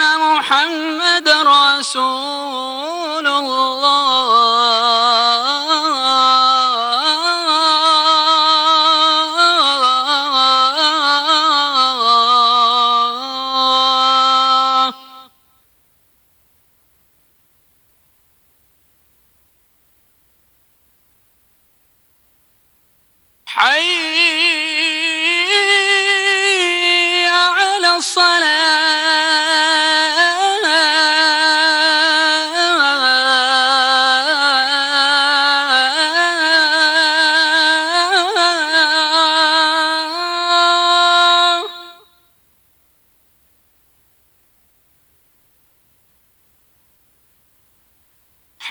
أن محمد رسول الله.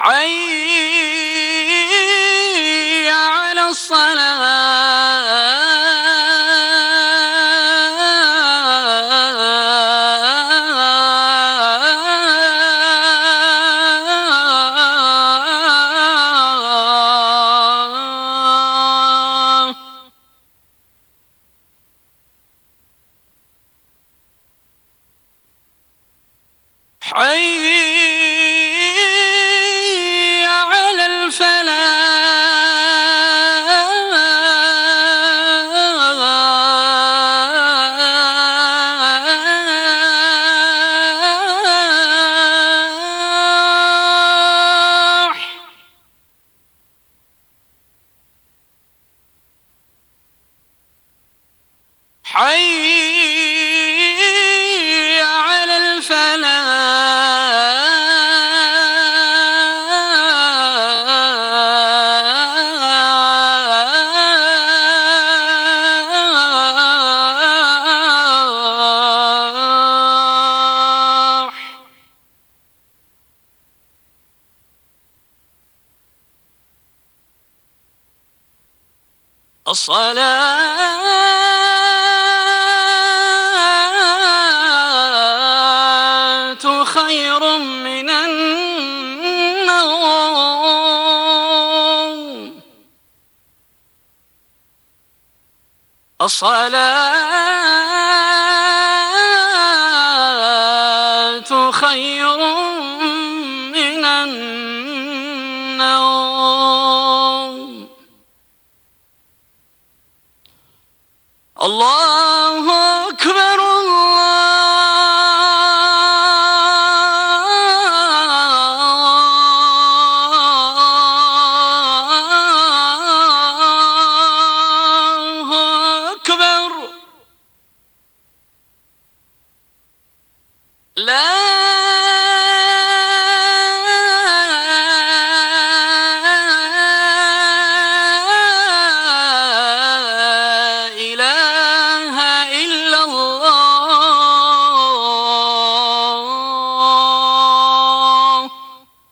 حي على الصلاة. حي على الفلاح. الصلاة الصلاة خير من النوم. الله Love.